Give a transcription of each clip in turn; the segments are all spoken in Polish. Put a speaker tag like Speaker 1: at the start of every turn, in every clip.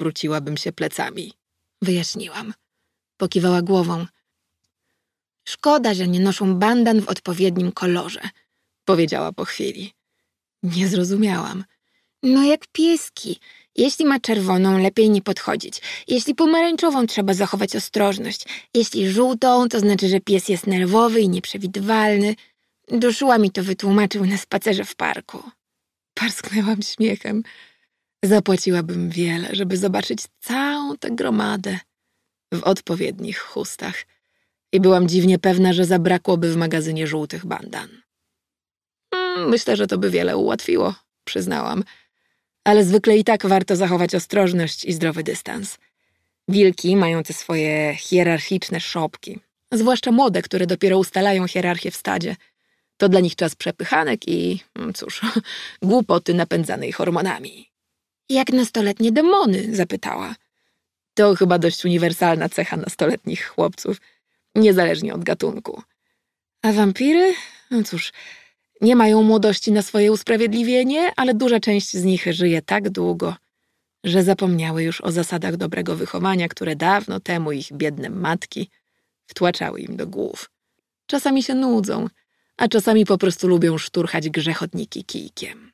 Speaker 1: wróciłabym się plecami. Wyjaśniłam. Pokiwała głową. Szkoda, że nie noszą bandan w odpowiednim kolorze, powiedziała po chwili. Nie zrozumiałam. No jak pieski. Jeśli ma czerwoną, lepiej nie podchodzić. Jeśli pomarańczową, trzeba zachować ostrożność. Jeśli żółtą, to znaczy, że pies jest nerwowy i nieprzewidywalny. Doszuła mi to wytłumaczył na spacerze w parku. Parsknęłam śmiechem. Zapłaciłabym wiele, żeby zobaczyć całą tę gromadę w odpowiednich chustach. I byłam dziwnie pewna, że zabrakłoby w magazynie żółtych bandan. Hmm, myślę, że to by wiele ułatwiło, przyznałam. Ale zwykle i tak warto zachować ostrożność i zdrowy dystans. Wilki mają te swoje hierarchiczne szopki, zwłaszcza młode, które dopiero ustalają hierarchię w stadzie. To dla nich czas przepychanek i, mm, cóż, głupoty napędzanej hormonami. Jak nastoletnie demony? zapytała. To chyba dość uniwersalna cecha nastoletnich chłopców, niezależnie od gatunku. A wampiry? No cóż, nie mają młodości na swoje usprawiedliwienie, ale duża część z nich żyje tak długo, że zapomniały już o zasadach dobrego wychowania, które dawno temu ich biedne matki wtłaczały im do głów. Czasami się nudzą, a czasami po prostu lubią szturchać grzechotniki kijkiem.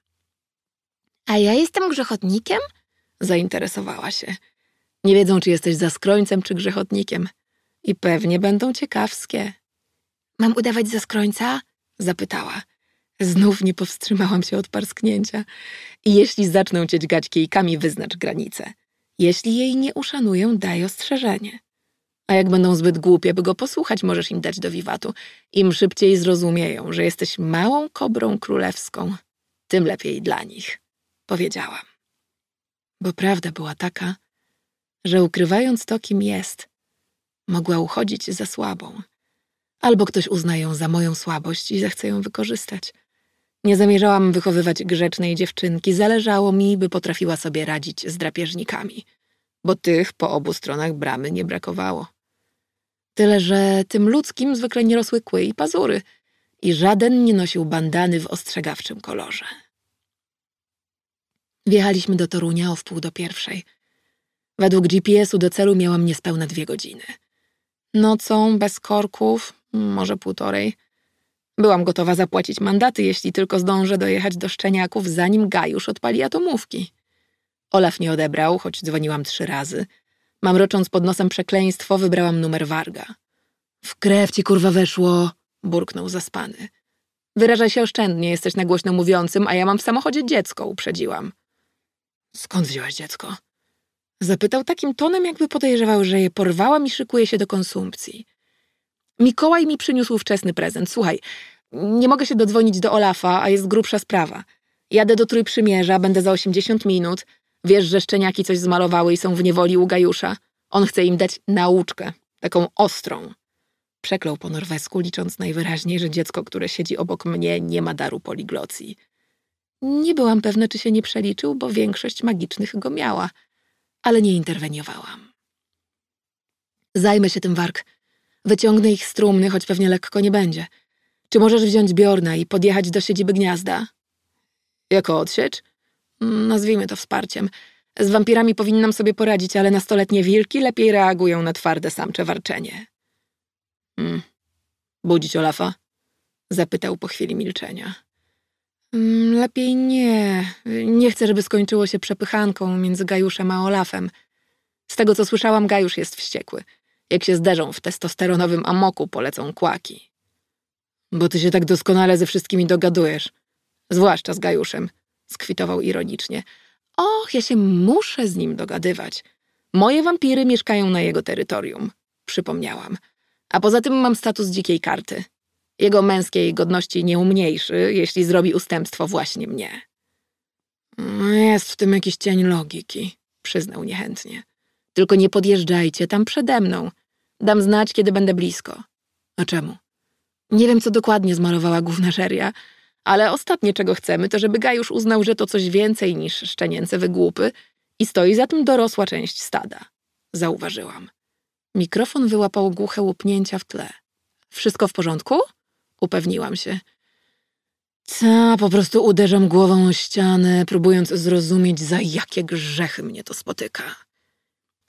Speaker 1: A ja jestem grzechotnikiem? Zainteresowała się. Nie wiedzą, czy jesteś zaskrońcem, czy grzechotnikiem. I pewnie będą ciekawskie. Mam udawać zaskrońca? Zapytała. Znów nie powstrzymałam się od parsknięcia. I jeśli zaczną cię dźgać kijkami, wyznacz granicę. Jeśli jej nie uszanują, daj ostrzeżenie. A jak będą zbyt głupie, by go posłuchać, możesz im dać do wiwatu. Im szybciej zrozumieją, że jesteś małą kobrą królewską, tym lepiej dla nich, powiedziałam. Bo prawda była taka, że ukrywając to, kim jest, mogła uchodzić za słabą. Albo ktoś uzna ją za moją słabość i zechce ją wykorzystać. Nie zamierzałam wychowywać grzecznej dziewczynki, zależało mi, by potrafiła sobie radzić z drapieżnikami, bo tych po obu stronach bramy nie brakowało. Tyle, że tym ludzkim zwykle nie rosły kły i pazury i żaden nie nosił bandany w ostrzegawczym kolorze. Wjechaliśmy do Torunia o wpół do pierwszej. Według GPS-u do celu miałam niespełna dwie godziny. Nocą, bez korków, może półtorej. Byłam gotowa zapłacić mandaty, jeśli tylko zdążę dojechać do Szczeniaków, zanim Gajusz odpali atomówki. Olaf nie odebrał, choć dzwoniłam trzy razy – Mamrocząc pod nosem przekleństwo, wybrałam numer Warga. W krew ci kurwa weszło, burknął zaspany. Wyrażaj się oszczędnie, jesteś na głośno mówiącym, a ja mam w samochodzie dziecko, uprzedziłam. Skąd wziąłeś dziecko? Zapytał takim tonem, jakby podejrzewał, że je porwałam i szykuje się do konsumpcji. Mikołaj mi przyniósł wczesny prezent. Słuchaj, nie mogę się dodzwonić do Olafa, a jest grubsza sprawa. Jadę do Trójprzymierza, będę za 80 minut. Wiesz, że szczeniaki coś zmalowały i są w niewoli u Gajusza. On chce im dać nauczkę, taką ostrą. Przeklął po norwesku, licząc najwyraźniej, że dziecko, które siedzi obok mnie, nie ma daru poliglocji. Nie byłam pewna, czy się nie przeliczył, bo większość magicznych go miała, ale nie interweniowałam. Zajmę się tym wark. Wyciągnę ich z trumny, choć pewnie lekko nie będzie. Czy możesz wziąć Biorna i podjechać do siedziby gniazda? Jako odsiecz? Nazwijmy to wsparciem. Z wampirami powinnam sobie poradzić, ale nastoletnie wilki lepiej reagują na twarde samcze warczenie. Hmm. Budzić Olafa? Zapytał po chwili milczenia. Hmm, lepiej nie. Nie chcę, żeby skończyło się przepychanką między Gajuszem a Olafem. Z tego, co słyszałam, Gajusz jest wściekły. Jak się zderzą w testosteronowym amoku, polecą kłaki. Bo ty się tak doskonale ze wszystkimi dogadujesz. Zwłaszcza z Gajuszem skwitował ironicznie. Och, ja się muszę z nim dogadywać. Moje wampiry mieszkają na jego terytorium, przypomniałam. A poza tym mam status dzikiej karty. Jego męskiej godności nie umniejszy, jeśli zrobi ustępstwo właśnie mnie. Jest w tym jakiś cień logiki, przyznał niechętnie. Tylko nie podjeżdżajcie tam przede mną. Dam znać, kiedy będę blisko. A czemu? Nie wiem, co dokładnie zmalowała główna żeria, ale ostatnie, czego chcemy, to żeby Gajusz uznał, że to coś więcej niż szczenięce wygłupy i stoi za tym dorosła część stada. Zauważyłam. Mikrofon wyłapał głuche łupnięcia w tle. Wszystko w porządku? Upewniłam się. Ta, po prostu uderzam głową o ścianę, próbując zrozumieć, za jakie grzechy mnie to spotyka.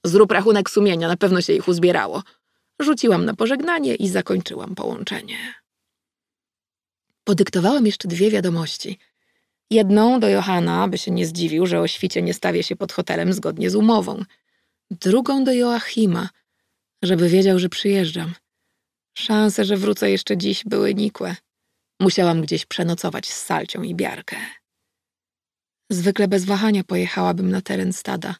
Speaker 1: Zrób rachunek sumienia, na pewno się ich uzbierało. Rzuciłam na pożegnanie i zakończyłam połączenie. Podyktowałam jeszcze dwie wiadomości. Jedną do Johana, by się nie zdziwił, że o świcie nie stawię się pod hotelem zgodnie z umową. Drugą do Joachima, żeby wiedział, że przyjeżdżam. Szanse, że wrócę jeszcze dziś, były nikłe. Musiałam gdzieś przenocować z Salcią i Biarkę. Zwykle bez wahania pojechałabym na teren stada.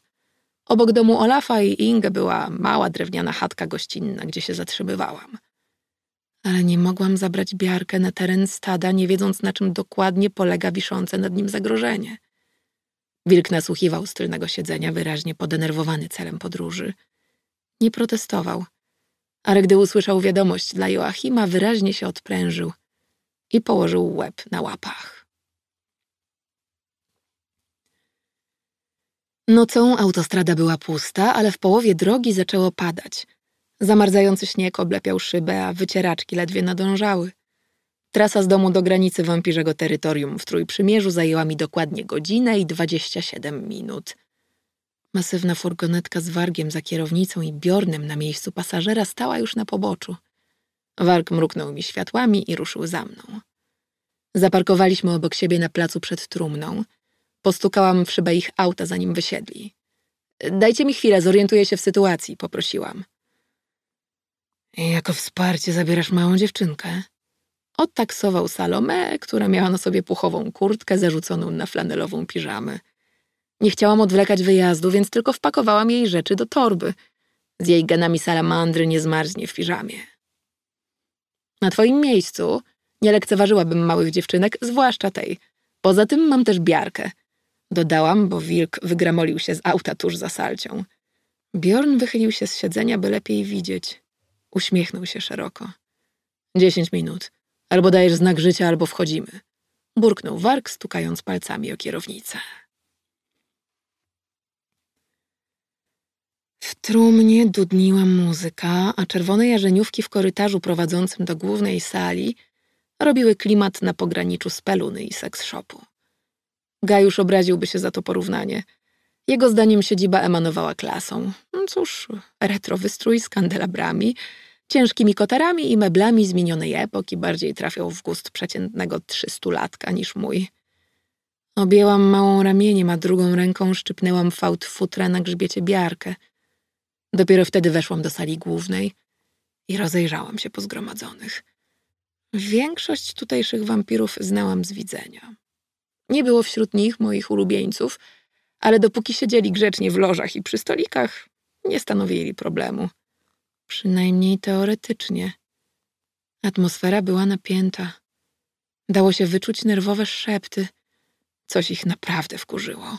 Speaker 1: Obok domu Olafa i Inge była mała drewniana chatka gościnna, gdzie się zatrzymywałam. Ale nie mogłam zabrać Biarkę na teren stada, nie wiedząc na czym dokładnie polega wiszące nad nim zagrożenie. Wilk nasłuchiwał z tylnego siedzenia, wyraźnie podenerwowany celem podróży. Nie protestował, ale gdy usłyszał wiadomość dla Joachima, wyraźnie się odprężył i położył łeb na łapach. Nocą autostrada była pusta, ale w połowie drogi zaczęło padać. Zamarzający śnieg oblepiał szybę, a wycieraczki ledwie nadążały. Trasa z domu do granicy wampirzego terytorium w Trójprzymierzu zajęła mi dokładnie godzinę i 27 minut. Masywna furgonetka z wargiem za kierownicą i biornem na miejscu pasażera stała już na poboczu. Warg mruknął mi światłami i ruszył za mną. Zaparkowaliśmy obok siebie na placu przed trumną. Postukałam w szybę ich auta, zanim wysiedli. Dajcie mi chwilę, zorientuję się w sytuacji, poprosiłam. Jako wsparcie zabierasz małą dziewczynkę? Odtaksował Salome, która miała na sobie puchową kurtkę zarzuconą na flanelową piżamę. Nie chciałam odwlekać wyjazdu, więc tylko wpakowałam jej rzeczy do torby. Z jej genami salamandry nie zmarznie w piżamie. Na twoim miejscu nie lekceważyłabym małych dziewczynek, zwłaszcza tej. Poza tym mam też biarkę. Dodałam, bo wilk wygramolił się z auta tuż za salcią. Bjorn wychylił się z siedzenia, by lepiej widzieć. Uśmiechnął się szeroko. Dziesięć minut. Albo dajesz znak życia, albo wchodzimy. Burknął warg, stukając palcami o kierownicę. W trumnie dudniła muzyka, a czerwone jarzeniówki w korytarzu prowadzącym do głównej sali robiły klimat na pograniczu speluny i seks shopu. Gajusz obraziłby się za to porównanie. Jego zdaniem siedziba emanowała klasą. No cóż, retro wystrój z kandelabrami, ciężkimi kotarami i meblami zmienionej epoki bardziej trafiał w gust przeciętnego trzystulatka niż mój. Objęłam małą ramieniem, a drugą ręką szczypnęłam fałd futra na grzbiecie biarkę. Dopiero wtedy weszłam do sali głównej i rozejrzałam się po zgromadzonych. Większość tutejszych wampirów znałam z widzenia. Nie było wśród nich moich ulubieńców, ale dopóki siedzieli grzecznie w lożach i przy stolikach, nie stanowili problemu. Przynajmniej teoretycznie. Atmosfera była napięta. Dało się wyczuć nerwowe szepty. Coś ich naprawdę wkurzyło.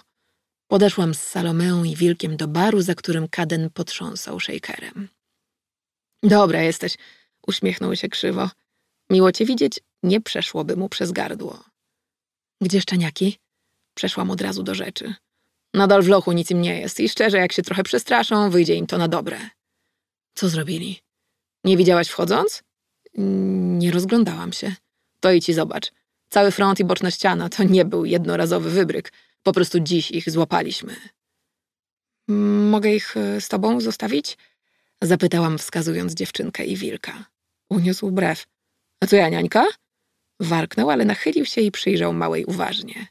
Speaker 1: Podeszłam z Salomeą i Wilkiem do baru, za którym Kaden potrząsał shakerem. Dobra jesteś, uśmiechnął się krzywo. Miło cię widzieć, nie przeszłoby mu przez gardło. Gdzie szczeniaki? Przeszłam od razu do rzeczy. Nadal w lochu nic im nie jest i szczerze, jak się trochę przestraszą, wyjdzie im to na dobre. Co zrobili? Nie widziałaś wchodząc? Nie rozglądałam się. To i zobacz. Cały front i boczna ściana to nie był jednorazowy wybryk. Po prostu dziś ich złapaliśmy. Mogę ich e, z tobą zostawić? Zapytałam, wskazując dziewczynkę i wilka. Uniósł brew. A co ja, niańka? Warknął, ale nachylił się i przyjrzał małej uważnie.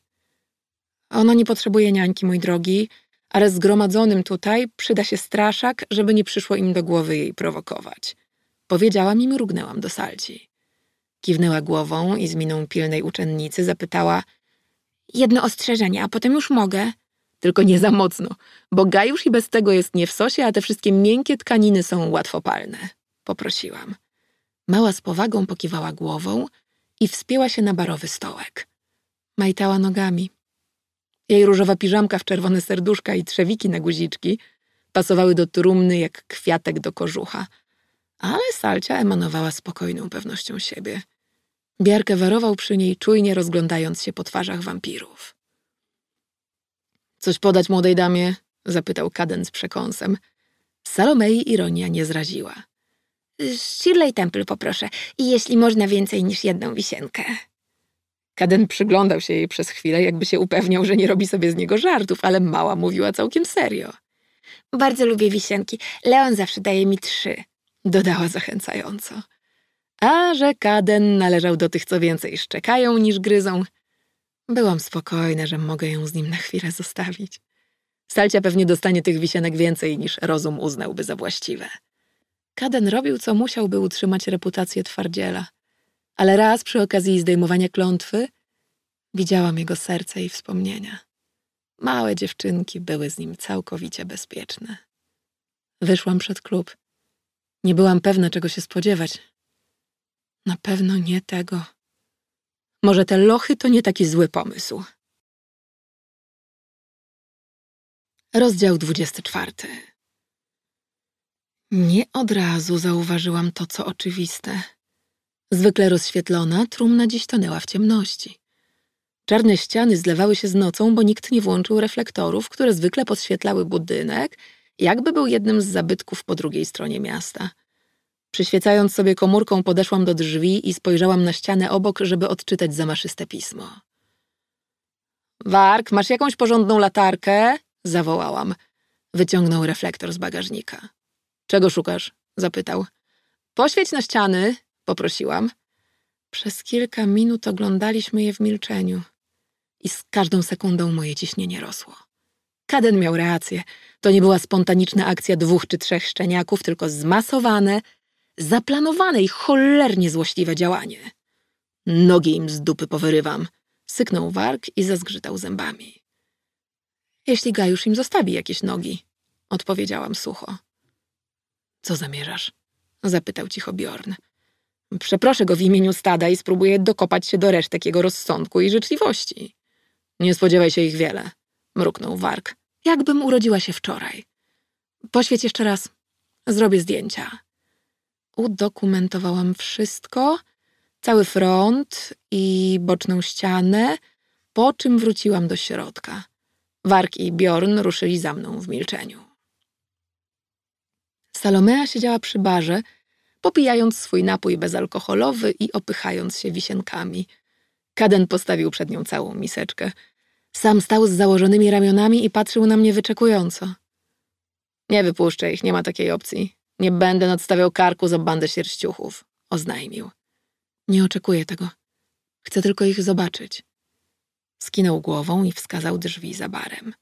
Speaker 1: Ona nie potrzebuje niańki, mój drogi, ale zgromadzonym tutaj przyda się straszak, żeby nie przyszło im do głowy jej prowokować. Powiedziałam i mrugnęłam do salci. Kiwnęła głową i z miną pilnej uczennicy zapytała Jedno ostrzeżenie, a potem już mogę. Tylko nie za mocno, bo gajusz i bez tego jest nie w sosie, a te wszystkie miękkie tkaniny są łatwopalne. Poprosiłam. Mała z powagą pokiwała głową i wspięła się na barowy stołek. Majtała nogami. Jej różowa piżamka w czerwone serduszka i trzewiki na guziczki pasowały do trumny jak kwiatek do kożucha, ale Salcia emanowała spokojną pewnością siebie. Biarkę warował przy niej, czujnie rozglądając się po twarzach wampirów. Coś podać młodej damie? zapytał Kaden z przekąsem. Salomei ironia nie zraziła. Shirley Temple poproszę i jeśli można więcej niż jedną wisienkę. Kaden przyglądał się jej przez chwilę, jakby się upewniał, że nie robi sobie z niego żartów, ale mała mówiła całkiem serio. Bardzo lubię wisienki. Leon zawsze daje mi trzy, dodała zachęcająco. A że Kaden należał do tych, co więcej szczekają niż gryzą, byłam spokojna, że mogę ją z nim na chwilę zostawić. Salcia pewnie dostanie tych wisienek więcej niż rozum uznałby za właściwe. Kaden robił, co musiał, by utrzymać reputację twardziela. Ale raz przy okazji zdejmowania klątwy widziałam jego serce i wspomnienia. Małe dziewczynki były z nim całkowicie bezpieczne. Wyszłam przed klub. Nie byłam pewna, czego się spodziewać. Na pewno nie tego. Może te lochy to nie taki zły pomysł. Rozdział 24. Nie od razu zauważyłam to, co oczywiste. Zwykle rozświetlona, trumna dziś tonęła w ciemności. Czarne ściany zlewały się z nocą, bo nikt nie włączył reflektorów, które zwykle podświetlały budynek, jakby był jednym z zabytków po drugiej stronie miasta. Przyświecając sobie komórką, podeszłam do drzwi i spojrzałam na ścianę obok, żeby odczytać zamaszyste pismo. Wark, masz jakąś porządną latarkę? zawołałam. Wyciągnął reflektor z bagażnika. Czego szukasz? zapytał. Poświeć na ściany, poprosiłam. Przez kilka minut oglądaliśmy je w milczeniu i z każdą sekundą moje ciśnienie rosło. Kaden miał rację. To nie była spontaniczna akcja dwóch czy trzech szczeniaków, tylko zmasowane, zaplanowane i cholernie złośliwe działanie. Nogi im z dupy powyrywam. Syknął warg i zazgrzytał zębami. Jeśli Gajusz im zostawi jakieś nogi, odpowiedziałam sucho. Co zamierzasz? zapytał cicho Bjorn. Przeproszę go w imieniu stada i spróbuję dokopać się do resztek jego rozsądku i życzliwości. Nie spodziewaj się ich wiele, mruknął Wark. Jakbym urodziła się wczoraj. Poświeć jeszcze raz. Zrobię zdjęcia. Udokumentowałam wszystko, cały front i boczną ścianę, po czym wróciłam do środka. Wark i Bjorn ruszyli za mną w milczeniu. Salomea siedziała przy barze, popijając swój napój bezalkoholowy i opychając się wisienkami. Kaden postawił przed nią całą miseczkę. Sam stał z założonymi ramionami i patrzył na mnie wyczekująco. Nie wypuszczę ich, nie ma takiej opcji. Nie będę nadstawiał karku za bandę sierściuchów, oznajmił. Nie oczekuję tego. Chcę tylko ich zobaczyć. Skinął głową i wskazał drzwi za barem.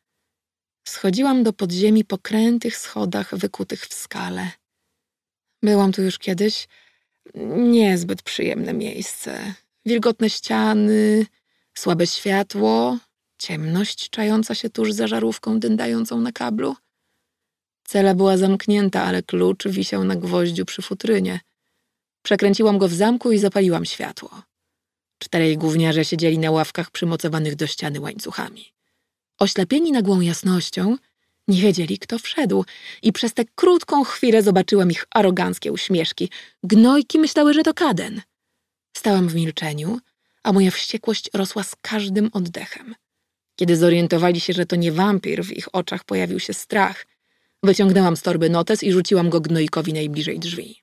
Speaker 1: Schodziłam do podziemi po krętych schodach wykutych w skale. Byłam tu już kiedyś. Niezbyt przyjemne miejsce. Wilgotne ściany, słabe światło, ciemność czająca się tuż za żarówką dyndającą na kablu. Cela była zamknięta, ale klucz wisiał na gwoździu przy futrynie. Przekręciłam go w zamku i zapaliłam światło. Czterej gówniarze siedzieli na ławkach przymocowanych do ściany łańcuchami. Oślepieni nagłą jasnością, nie wiedzieli, kto wszedł i przez tę krótką chwilę zobaczyłam ich aroganckie uśmieszki. Gnojki myślały, że to kaden. Stałam w milczeniu, a moja wściekłość rosła z każdym oddechem. Kiedy zorientowali się, że to nie wampir, w ich oczach pojawił się strach. Wyciągnęłam z torby notes i rzuciłam go gnojkowi najbliżej drzwi.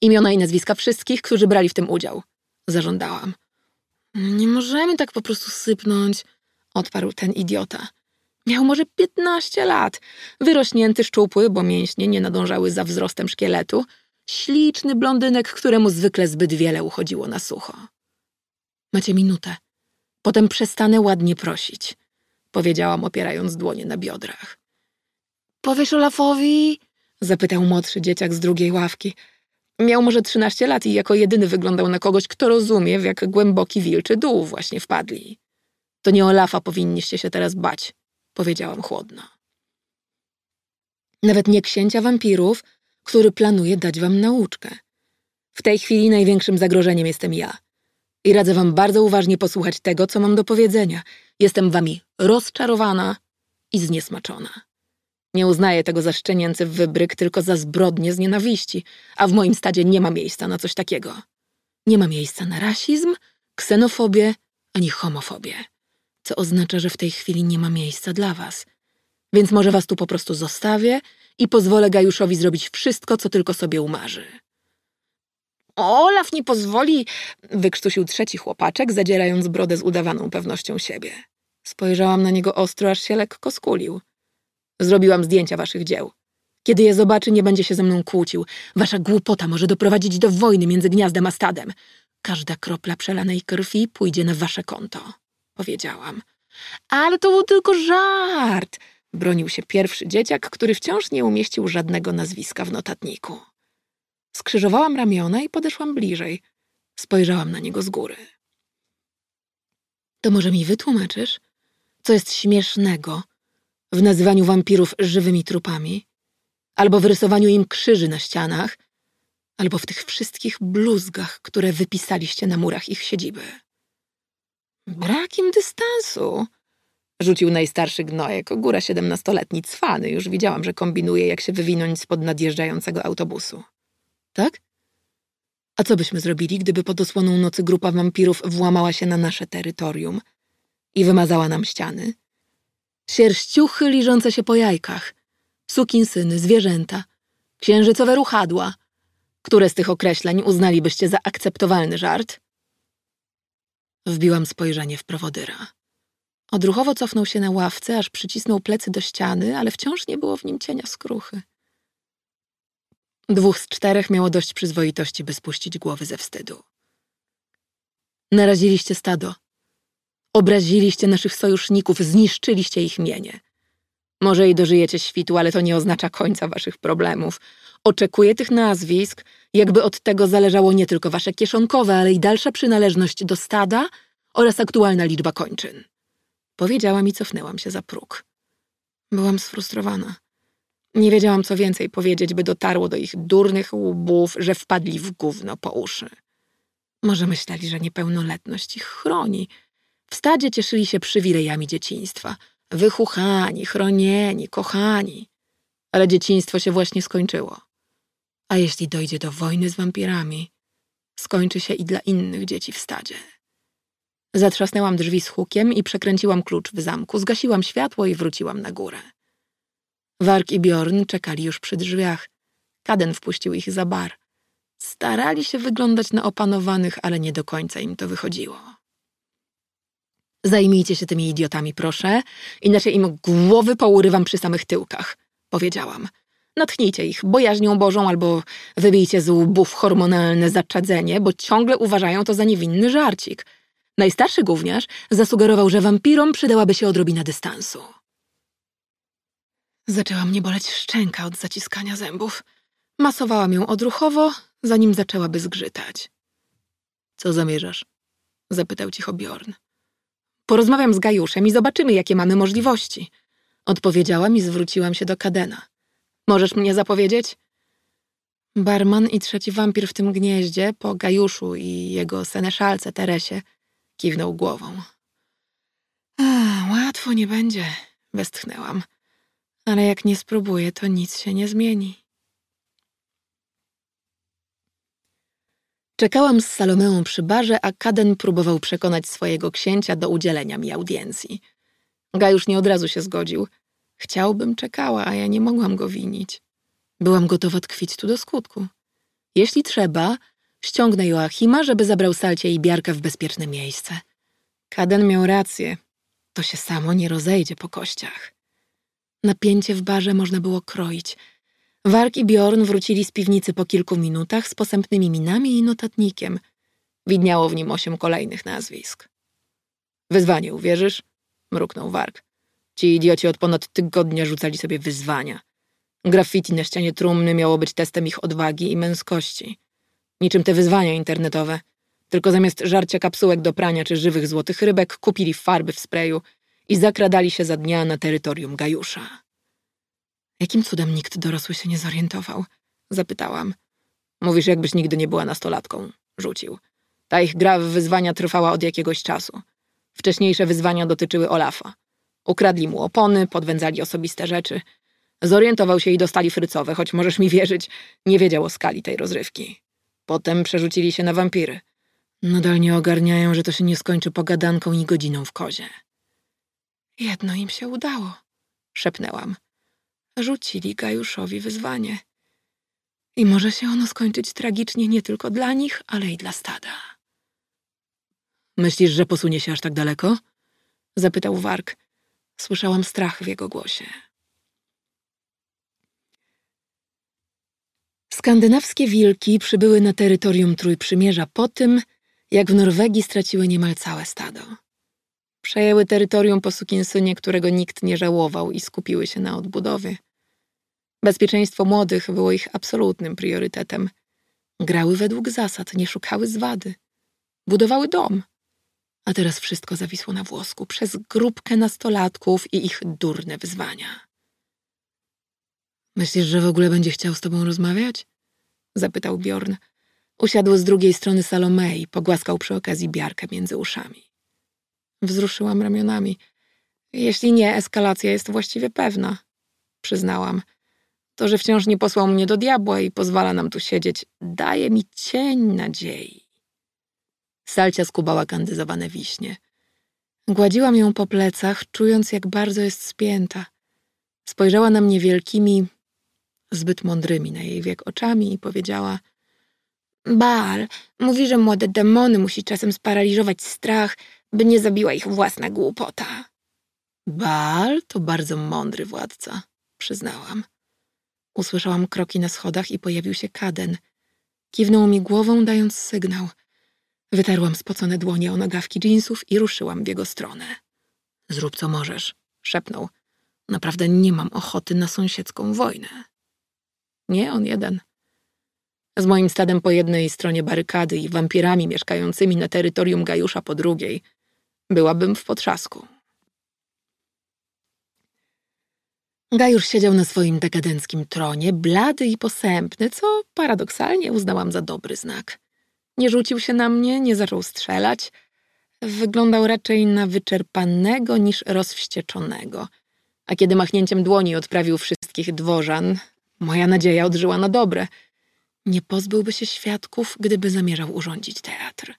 Speaker 1: Imiona i nazwiska wszystkich, którzy brali w tym udział. Zażądałam. Nie możemy tak po prostu sypnąć, odparł ten idiota. Miał może piętnaście lat, wyrośnięty, szczupły, bo mięśnie nie nadążały za wzrostem szkieletu, śliczny blondynek, któremu zwykle zbyt wiele uchodziło na sucho. Macie minutę. Potem przestanę ładnie prosić, powiedziałam, opierając dłonie na biodrach. Powiesz Olafowi? zapytał młodszy dzieciak z drugiej ławki. Miał może trzynaście lat i jako jedyny wyglądał na kogoś, kto rozumie, w jak głęboki wilczy dół właśnie wpadli. To nie Olafa powinniście się teraz bać, powiedziałam chłodno. Nawet nie księcia wampirów, który planuje dać wam nauczkę. W tej chwili największym zagrożeniem jestem ja. I radzę wam bardzo uważnie posłuchać tego, co mam do powiedzenia. Jestem wami rozczarowana i zniesmaczona. Nie uznaję tego za szczenięcy wybryk, tylko za zbrodnię z nienawiści, a w moim stadzie nie ma miejsca na coś takiego. Nie ma miejsca na rasizm, ksenofobię ani homofobię, co oznacza, że w tej chwili nie ma miejsca dla was. Więc może was tu po prostu zostawię i pozwolę Gajuszowi zrobić wszystko, co tylko sobie umarzy. Olaf nie pozwoli, wykrztusił trzeci chłopaczek, zadzierając brodę z udawaną pewnością siebie. Spojrzałam na niego ostro, aż się lekko skulił. Zrobiłam zdjęcia waszych dzieł. Kiedy je zobaczy, nie będzie się ze mną kłócił. Wasza głupota może doprowadzić do wojny między gniazdem a stadem. Każda kropla przelanej krwi pójdzie na wasze konto, powiedziałam. Ale to był tylko żart, bronił się pierwszy dzieciak, który wciąż nie umieścił żadnego nazwiska w notatniku. Skrzyżowałam ramiona i podeszłam bliżej. Spojrzałam na niego z góry. To może mi wytłumaczysz, co jest śmiesznego w nazywaniu wampirów żywymi trupami? albo w rysowaniu im krzyży na ścianach, albo w tych wszystkich bluzgach, które wypisaliście na murach ich siedziby. Brak im dystansu, rzucił najstarszy gnojek, góra siedemnastoletni, cwany. Już widziałam, że kombinuje, jak się wywinąć spod nadjeżdżającego autobusu. Tak? A co byśmy zrobili, gdyby pod osłoną nocy grupa wampirów włamała się na nasze terytorium i wymazała nam ściany? Sierściuchy liżące się po jajkach – sukinsyny, zwierzęta, księżycowe ruchadła. Które z tych określeń uznalibyście za akceptowalny żart? Wbiłam spojrzenie w prowodyra. Odruchowo cofnął się na ławce, aż przycisnął plecy do ściany, ale wciąż nie było w nim cienia skruchy. Dwóch z czterech miało dość przyzwoitości, by spuścić głowy ze wstydu. Naraziliście stado. Obraziliście naszych sojuszników, zniszczyliście ich mienie. Może i dożyjecie świtu, ale to nie oznacza końca waszych problemów. Oczekuję tych nazwisk, jakby od tego zależało nie tylko wasze kieszonkowe, ale i dalsza przynależność do stada oraz aktualna liczba kończyn. Powiedziałam i cofnęłam się za próg. Byłam sfrustrowana. Nie wiedziałam, co więcej powiedzieć, by dotarło do ich durnych łbów, że wpadli w gówno po uszy. Może myśleli, że niepełnoletność ich chroni. W stadzie cieszyli się przywilejami dzieciństwa – Wychuchani, chronieni, kochani. Ale dzieciństwo się właśnie skończyło. A jeśli dojdzie do wojny z wampirami, skończy się i dla innych dzieci w stadzie. Zatrzasnęłam drzwi z hukiem i przekręciłam klucz w zamku, zgasiłam światło i wróciłam na górę. Wark i Bjorn czekali już przy drzwiach. Kaden wpuścił ich za bar. Starali się wyglądać na opanowanych, ale nie do końca im to wychodziło. Zajmijcie się tymi idiotami, proszę, inaczej im głowy pourywam przy samych tyłkach, powiedziałam. Natchnijcie ich bojaźnią Bożą albo wybijcie z łbów hormonalne zaczadzenie, bo ciągle uważają to za niewinny żarcik. Najstarszy gówniarz zasugerował, że wampirom przydałaby się odrobina dystansu. Zaczęła mnie boleć szczęka od zaciskania zębów. Masowałam ją odruchowo, zanim zaczęłaby zgrzytać. Co zamierzasz? zapytał cicho Bjorn. Porozmawiam z Gajuszem i zobaczymy, jakie mamy możliwości. Odpowiedziałam i zwróciłam się do Kadena. Możesz mnie zapowiedzieć? Barman i trzeci wampir w tym gnieździe, po Gajuszu i jego seneszalce Teresie, kiwnął głową. A, łatwo nie będzie, westchnęłam. Ale jak nie spróbuję, to nic się nie zmieni. Czekałam z Salomeą przy barze, a Kaden próbował przekonać swojego księcia do udzielenia mi audiencji. Gajusz nie od razu się zgodził. Chciałbym czekała, a ja nie mogłam go winić. Byłam gotowa tkwić tu do skutku. Jeśli trzeba, ściągnę Joachima, żeby zabrał Salcie i Biarkę w bezpieczne miejsce. Kaden miał rację. To się samo nie rozejdzie po kościach. Napięcie w barze można było kroić – Wark i Bjorn wrócili z piwnicy po kilku minutach z posępnymi minami i notatnikiem. Widniało w nim osiem kolejnych nazwisk. Wyzwanie, uwierzysz? mruknął Wark. Ci idioci od ponad tygodnia rzucali sobie wyzwania. Graffiti na ścianie trumny miało być testem ich odwagi i męskości. Niczym te wyzwania internetowe. Tylko zamiast żarcia kapsułek do prania czy żywych złotych rybek, kupili farby w sprayu i zakradali się za dnia na terytorium Gajusza. Jakim cudem nikt dorosły się nie zorientował? Zapytałam. Mówisz, jakbyś nigdy nie była nastolatką. Rzucił. Ta ich gra w wyzwania trwała od jakiegoś czasu. Wcześniejsze wyzwania dotyczyły Olafa. Ukradli mu opony, podwędzali osobiste rzeczy. Zorientował się i dostali frycowe, choć możesz mi wierzyć, nie wiedział o skali tej rozrywki. Potem przerzucili się na wampiry. Nadal nie ogarniają, że to się nie skończy pogadanką i godziną w kozie. Jedno im się udało, szepnęłam rzucili Gajuszowi wyzwanie. I może się ono skończyć tragicznie nie tylko dla nich, ale i dla stada. Myślisz, że posunie się aż tak daleko? Zapytał Warg. Słyszałam strach w jego głosie. Skandynawskie wilki przybyły na terytorium Trójprzymierza po tym, jak w Norwegii straciły niemal całe stado. Przejęły terytorium po sukinsynie, którego nikt nie żałował i skupiły się na odbudowie. Bezpieczeństwo młodych było ich absolutnym priorytetem. Grały według zasad, nie szukały zwady. Budowały dom. A teraz wszystko zawisło na włosku przez grupkę nastolatków i ich durne wyzwania. Myślisz, że w ogóle będzie chciał z tobą rozmawiać? Zapytał Bjorn. Usiadł z drugiej strony Salome i pogłaskał przy okazji biarkę między uszami. Wzruszyłam ramionami. Jeśli nie, eskalacja jest właściwie pewna, przyznałam. To, że wciąż nie posłał mnie do diabła i pozwala nam tu siedzieć, daje mi cień nadziei. Salcia skubała kandyzowane wiśnie. Gładziłam ją po plecach, czując, jak bardzo jest spięta. Spojrzała na mnie wielkimi, zbyt mądrymi na jej wiek oczami i powiedziała Baal mówi, że młode demony musi czasem sparaliżować strach, by nie zabiła ich własna głupota. Baal to bardzo mądry władca, przyznałam. Usłyszałam kroki na schodach i pojawił się Kaden. Kiwnął mi głową, dając sygnał. Wytarłam spocone dłonie o nagawki dżinsów i ruszyłam w jego stronę. Zrób co możesz, szepnął. Naprawdę nie mam ochoty na sąsiedzką wojnę. Nie on jeden. Z moim stadem po jednej stronie barykady i wampirami mieszkającymi na terytorium Gajusza po drugiej, byłabym w potrzasku. Gajusz siedział na swoim dekadenckim tronie, blady i posępny, co paradoksalnie uznałam za dobry znak. Nie rzucił się na mnie, nie zaczął strzelać. Wyglądał raczej na wyczerpanego niż rozwścieczonego. A kiedy machnięciem dłoni odprawił wszystkich dworzan, moja nadzieja odżyła na dobre. Nie pozbyłby się świadków, gdyby zamierzał urządzić teatr.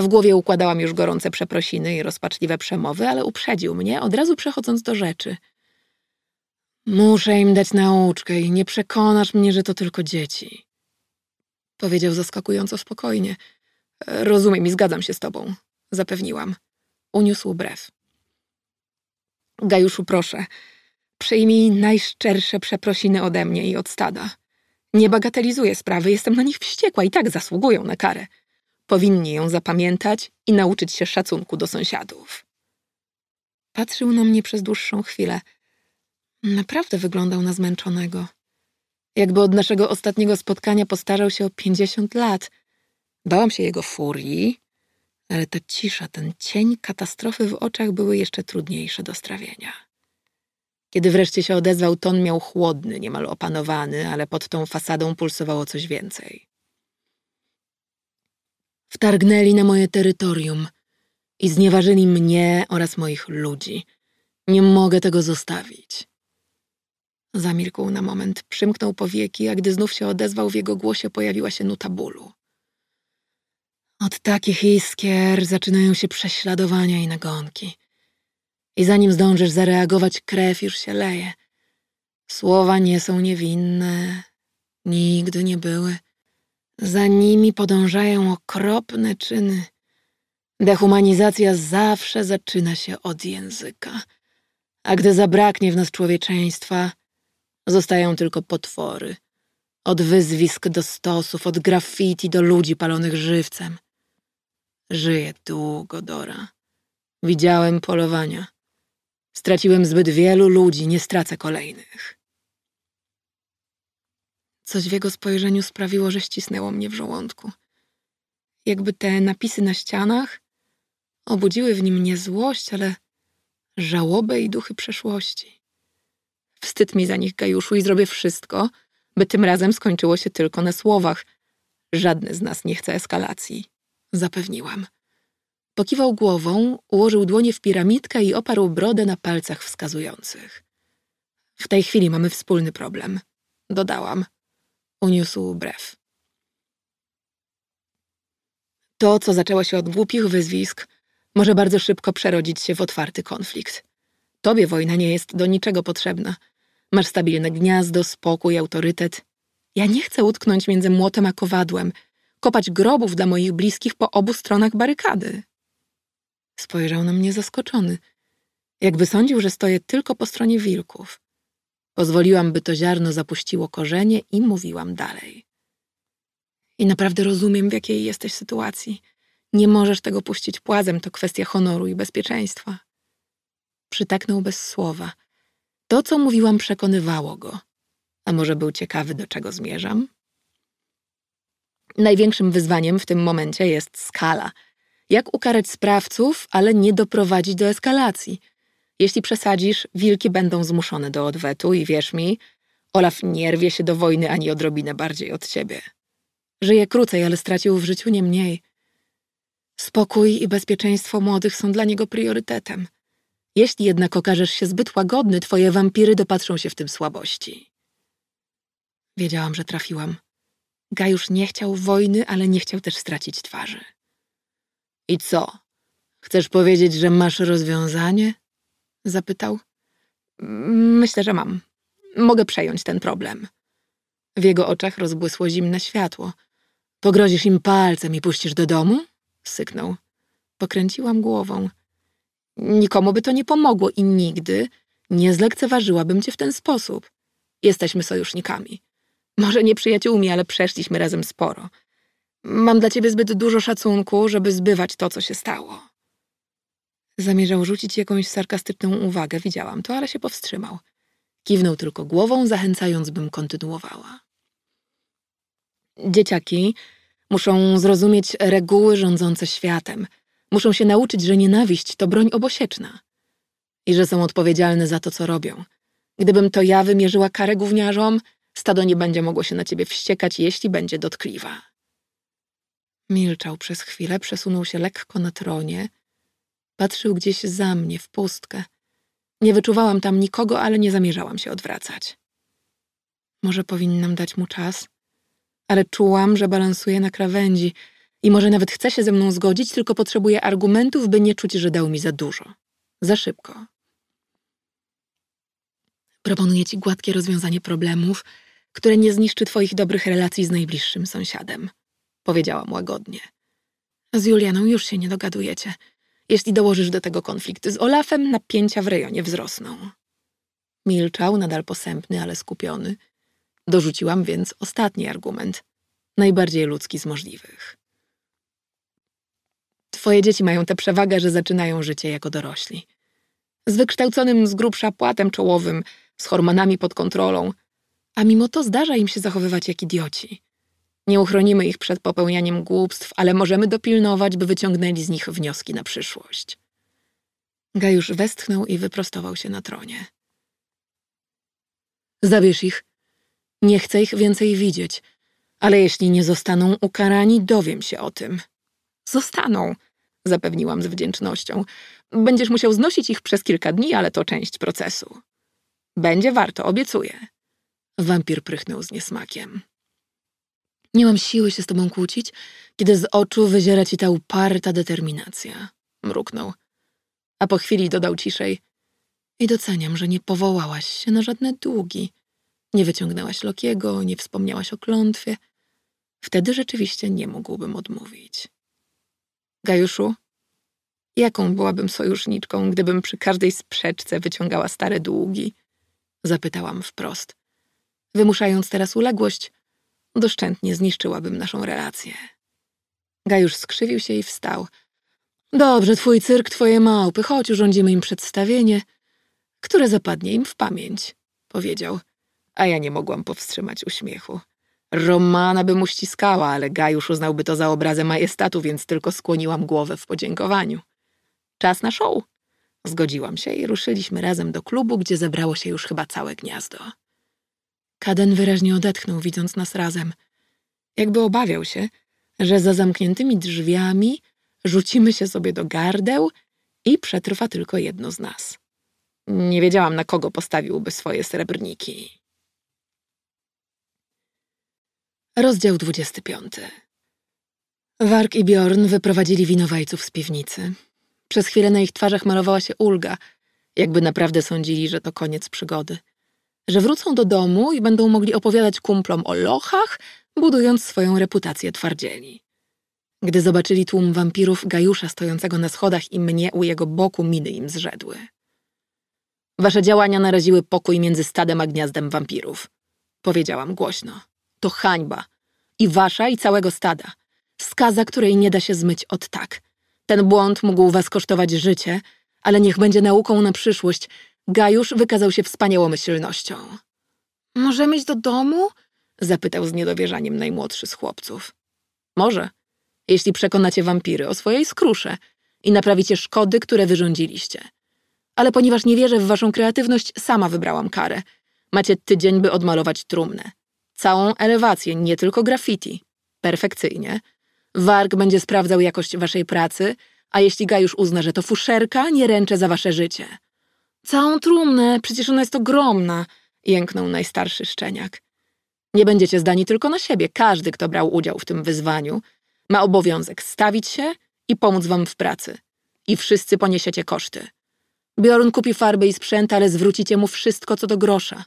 Speaker 1: W głowie układałam już gorące przeprosiny i rozpaczliwe przemowy, ale uprzedził mnie, od razu przechodząc do rzeczy – Muszę im dać nauczkę i nie przekonasz mnie, że to tylko dzieci. Powiedział zaskakująco spokojnie. Rozumiem i zgadzam się z tobą, zapewniłam. Uniósł brew. Gajuszu, proszę, przyjmij najszczersze przeprosiny ode mnie i od stada. Nie bagatelizuję sprawy, jestem na nich wściekła i tak zasługują na karę. Powinni ją zapamiętać i nauczyć się szacunku do sąsiadów. Patrzył na mnie przez dłuższą chwilę – Naprawdę wyglądał na zmęczonego. Jakby od naszego ostatniego spotkania postarzał się o pięćdziesiąt lat. Bałam się jego furii, ale ta cisza, ten cień katastrofy w oczach były jeszcze trudniejsze do strawienia. Kiedy wreszcie się odezwał, ton miał chłodny, niemal opanowany, ale pod tą fasadą pulsowało coś więcej. Wtargnęli na moje terytorium i znieważyli mnie oraz moich ludzi. Nie mogę tego zostawić. Zamilkł na moment, przymknął powieki, a gdy znów się odezwał, w jego głosie pojawiła się nuta bólu. Od takich iskier zaczynają się prześladowania i nagonki. I zanim zdążysz zareagować, krew już się leje. Słowa nie są niewinne, nigdy nie były. Za nimi podążają okropne czyny. Dehumanizacja zawsze zaczyna się od języka. A gdy zabraknie w nas człowieczeństwa, Zostają tylko potwory. Od wyzwisk do stosów, od graffiti do ludzi palonych żywcem. Żyję długo, Dora. Widziałem polowania. Straciłem zbyt wielu ludzi, nie stracę kolejnych. Coś w jego spojrzeniu sprawiło, że ścisnęło mnie w żołądku. Jakby te napisy na ścianach obudziły w nim nie złość, ale żałobę i duchy przeszłości. Wstyd mi za nich, Gajuszu, i zrobię wszystko, by tym razem skończyło się tylko na słowach. Żadny z nas nie chce eskalacji. Zapewniłam. Pokiwał głową, ułożył dłonie w piramidkę i oparł brodę na palcach wskazujących. W tej chwili mamy wspólny problem. Dodałam. Uniósł brew. To, co zaczęło się od głupich wyzwisk, może bardzo szybko przerodzić się w otwarty konflikt. Tobie wojna nie jest do niczego potrzebna. Masz stabilne gniazdo, spokój, autorytet. Ja nie chcę utknąć między młotem a kowadłem, kopać grobów dla moich bliskich po obu stronach barykady. Spojrzał na mnie zaskoczony, jakby sądził, że stoję tylko po stronie wilków. Pozwoliłam, by to ziarno zapuściło korzenie i mówiłam dalej. I naprawdę rozumiem, w jakiej jesteś sytuacji. Nie możesz tego puścić płazem, to kwestia honoru i bezpieczeństwa. Przytaknął bez słowa. To, co mówiłam, przekonywało go. A może był ciekawy, do czego zmierzam? Największym wyzwaniem w tym momencie jest skala. Jak ukarać sprawców, ale nie doprowadzić do eskalacji? Jeśli przesadzisz, wilki będą zmuszone do odwetu i wierz mi, Olaf nie rwie się do wojny ani odrobinę bardziej od ciebie. Żyje krócej, ale stracił w życiu nie mniej. Spokój i bezpieczeństwo młodych są dla niego priorytetem. Jeśli jednak okażesz się zbyt łagodny, twoje wampiry dopatrzą się w tym słabości. Wiedziałam, że trafiłam. Gajusz nie chciał wojny, ale nie chciał też stracić twarzy. I co? Chcesz powiedzieć, że masz rozwiązanie? Zapytał. Myślę, że mam. Mogę przejąć ten problem. W jego oczach rozbłysło zimne światło. Pogrozisz im palcem i puścisz do domu? Syknął. Pokręciłam głową. Nikomu by to nie pomogło i nigdy nie zlekceważyłabym cię w ten sposób. Jesteśmy sojusznikami. Może nie przyjaciółmi, ale przeszliśmy razem sporo. Mam dla ciebie zbyt dużo szacunku, żeby zbywać to, co się stało. Zamierzał rzucić jakąś sarkastyczną uwagę, widziałam to, ale się powstrzymał. Kiwnął tylko głową, zachęcając, bym kontynuowała. Dzieciaki muszą zrozumieć reguły rządzące światem. Muszą się nauczyć, że nienawiść to broń obosieczna i że są odpowiedzialne za to, co robią. Gdybym to ja wymierzyła karę gówniarzom, stado nie będzie mogło się na ciebie wściekać, jeśli będzie dotkliwa. Milczał przez chwilę, przesunął się lekko na tronie, patrzył gdzieś za mnie, w pustkę. Nie wyczuwałam tam nikogo, ale nie zamierzałam się odwracać. Może powinnam dać mu czas? ale czułam, że balansuje na krawędzi i może nawet chce się ze mną zgodzić, tylko potrzebuje argumentów, by nie czuć, że dał mi za dużo. Za szybko. Proponuję ci gładkie rozwiązanie problemów, które nie zniszczy twoich dobrych relacji z najbliższym sąsiadem. Powiedziałam łagodnie. Z Julianą już się nie dogadujecie. Jeśli dołożysz do tego konflikty z Olafem, napięcia w rejonie wzrosną. Milczał, nadal posępny, ale skupiony – Dorzuciłam więc ostatni argument, najbardziej ludzki z możliwych. Twoje dzieci mają tę przewagę, że zaczynają życie jako dorośli. Z wykształconym z grubsza płatem czołowym, z hormonami pod kontrolą, a mimo to zdarza im się zachowywać jak idioci. Nie uchronimy ich przed popełnianiem głupstw, ale możemy dopilnować, by wyciągnęli z nich wnioski na przyszłość. Gajusz westchnął i wyprostował się na tronie. Zabierz ich nie chcę ich więcej widzieć, ale jeśli nie zostaną ukarani, dowiem się o tym. Zostaną, zapewniłam z wdzięcznością. Będziesz musiał znosić ich przez kilka dni, ale to część procesu. Będzie warto, obiecuję. Wampir prychnął z niesmakiem. Nie mam siły się z tobą kłócić, kiedy z oczu wyziera ci ta uparta determinacja. Mruknął. A po chwili dodał ciszej. I doceniam, że nie powołałaś się na żadne długi. Nie wyciągnęłaś Lokiego, nie wspomniałaś o klątwie. Wtedy rzeczywiście nie mógłbym odmówić. Gajuszu, jaką byłabym sojuszniczką, gdybym przy każdej sprzeczce wyciągała stare długi? Zapytałam wprost. Wymuszając teraz uległość, doszczętnie zniszczyłabym naszą relację. Gajusz skrzywił się i wstał. Dobrze, twój cyrk, twoje małpy, chodź urządzimy im przedstawienie, które zapadnie im w pamięć, powiedział a ja nie mogłam powstrzymać uśmiechu. Romana by mu ściskała, ale Gajusz uznałby to za obrazę majestatu, więc tylko skłoniłam głowę w podziękowaniu. Czas na show. Zgodziłam się i ruszyliśmy razem do klubu, gdzie zebrało się już chyba całe gniazdo. Kaden wyraźnie odetchnął, widząc nas razem. Jakby obawiał się, że za zamkniętymi drzwiami rzucimy się sobie do gardeł i przetrwa tylko jedno z nas. Nie wiedziałam, na kogo postawiłby swoje srebrniki. Rozdział 25. Wark i Bjorn wyprowadzili winowajców z piwnicy. Przez chwilę na ich twarzach malowała się ulga, jakby naprawdę sądzili, że to koniec przygody. Że wrócą do domu i będą mogli opowiadać kumplom o lochach, budując swoją reputację twardzieli. Gdy zobaczyli tłum wampirów Gajusza stojącego na schodach i mnie u jego boku, miny im zrzedły. Wasze działania naraziły pokój między stadem a gniazdem wampirów. Powiedziałam głośno. To hańba. I wasza, i całego stada. Skaza, której nie da się zmyć od tak. Ten błąd mógł was kosztować życie, ale niech będzie nauką na przyszłość. Gajusz wykazał się wspaniałomyślnością. Możemy iść do domu? Zapytał z niedowierzaniem najmłodszy z chłopców. Może, jeśli przekonacie wampiry o swojej skrusze i naprawicie szkody, które wyrządziliście. Ale ponieważ nie wierzę w waszą kreatywność, sama wybrałam karę. Macie tydzień, by odmalować trumnę. Całą elewację, nie tylko graffiti. Perfekcyjnie. Warg będzie sprawdzał jakość waszej pracy, a jeśli Gajusz uzna, że to fuszerka, nie ręczę za wasze życie. Całą trumnę, przecież ona jest ogromna, jęknął najstarszy szczeniak. Nie będziecie zdani tylko na siebie. Każdy, kto brał udział w tym wyzwaniu, ma obowiązek stawić się i pomóc wam w pracy. I wszyscy poniesiecie koszty. Bjorn kupi farby i sprzęt, ale zwrócicie mu wszystko co do grosza.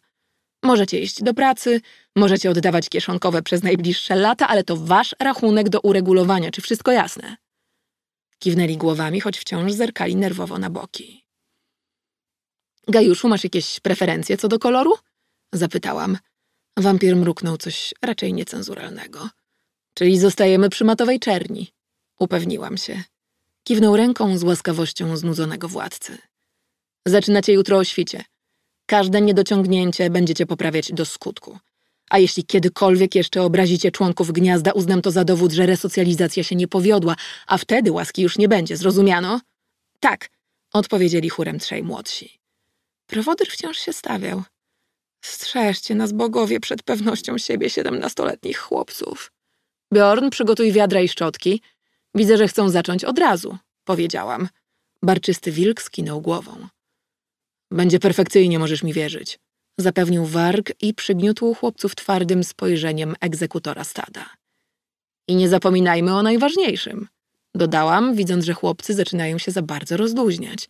Speaker 1: Możecie iść do pracy, możecie oddawać kieszonkowe przez najbliższe lata, ale to wasz rachunek do uregulowania. Czy wszystko jasne? Kiwnęli głowami, choć wciąż zerkali nerwowo na boki. Gajuszu, masz jakieś preferencje co do koloru? Zapytałam. Wampir mruknął coś raczej niecenzuralnego. Czyli zostajemy przy matowej czerni. Upewniłam się. Kiwnął ręką z łaskawością znudzonego władcy. Zaczynacie jutro o świcie. Każde niedociągnięcie będziecie poprawiać do skutku. A jeśli kiedykolwiek jeszcze obrazicie członków gniazda, uznam to za dowód, że resocjalizacja się nie powiodła, a wtedy łaski już nie będzie, zrozumiano? Tak, odpowiedzieli chórem trzej młodsi. Prowodyr wciąż się stawiał. Strzeżcie nas, bogowie, przed pewnością siebie siedemnastoletnich chłopców. Bjorn, przygotuj wiadra i szczotki. Widzę, że chcą zacząć od razu, powiedziałam. Barczysty wilk skinął głową. Będzie perfekcyjnie, możesz mi wierzyć, zapewnił warg i przygniótł chłopców twardym spojrzeniem egzekutora stada. I nie zapominajmy o najważniejszym, dodałam, widząc, że chłopcy zaczynają się za bardzo rozluźniać.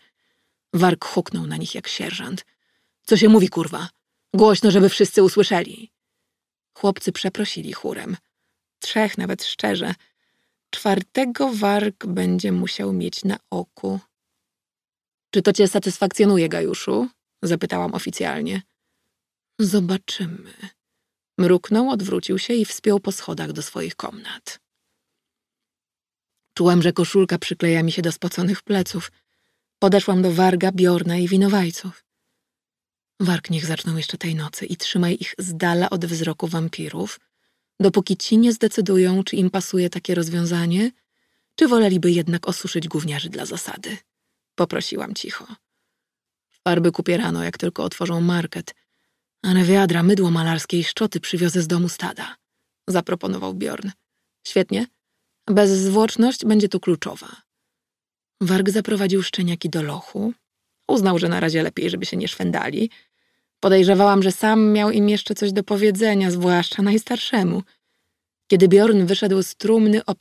Speaker 1: Warg huknął na nich jak sierżant. Co się mówi, kurwa? Głośno, żeby wszyscy usłyszeli. Chłopcy przeprosili chórem. Trzech nawet szczerze. Czwartego warg będzie musiał mieć na oku. Czy to cię satysfakcjonuje, Gajuszu? Zapytałam oficjalnie. Zobaczymy. Mruknął, odwrócił się i wspiął po schodach do swoich komnat. Czułam, że koszulka przykleja mi się do spoconych pleców. Podeszłam do Warga, Biorna i winowajców. Warg niech zaczną jeszcze tej nocy i trzymaj ich z dala od wzroku wampirów, dopóki ci nie zdecydują, czy im pasuje takie rozwiązanie, czy woleliby jednak osuszyć gówniarzy dla zasady. Poprosiłam cicho. Farby kupię rano, jak tylko otworzą market, ale wiadra, mydło malarskie i szczoty przywiozę z domu stada, zaproponował Bjorn. Świetnie. Bezzwłoczność będzie tu kluczowa. Warg zaprowadził szczeniaki do lochu. Uznał, że na razie lepiej, żeby się nie szwendali. Podejrzewałam, że sam miał im jeszcze coś do powiedzenia, zwłaszcza najstarszemu. Kiedy Bjorn wyszedł z trumny, opadł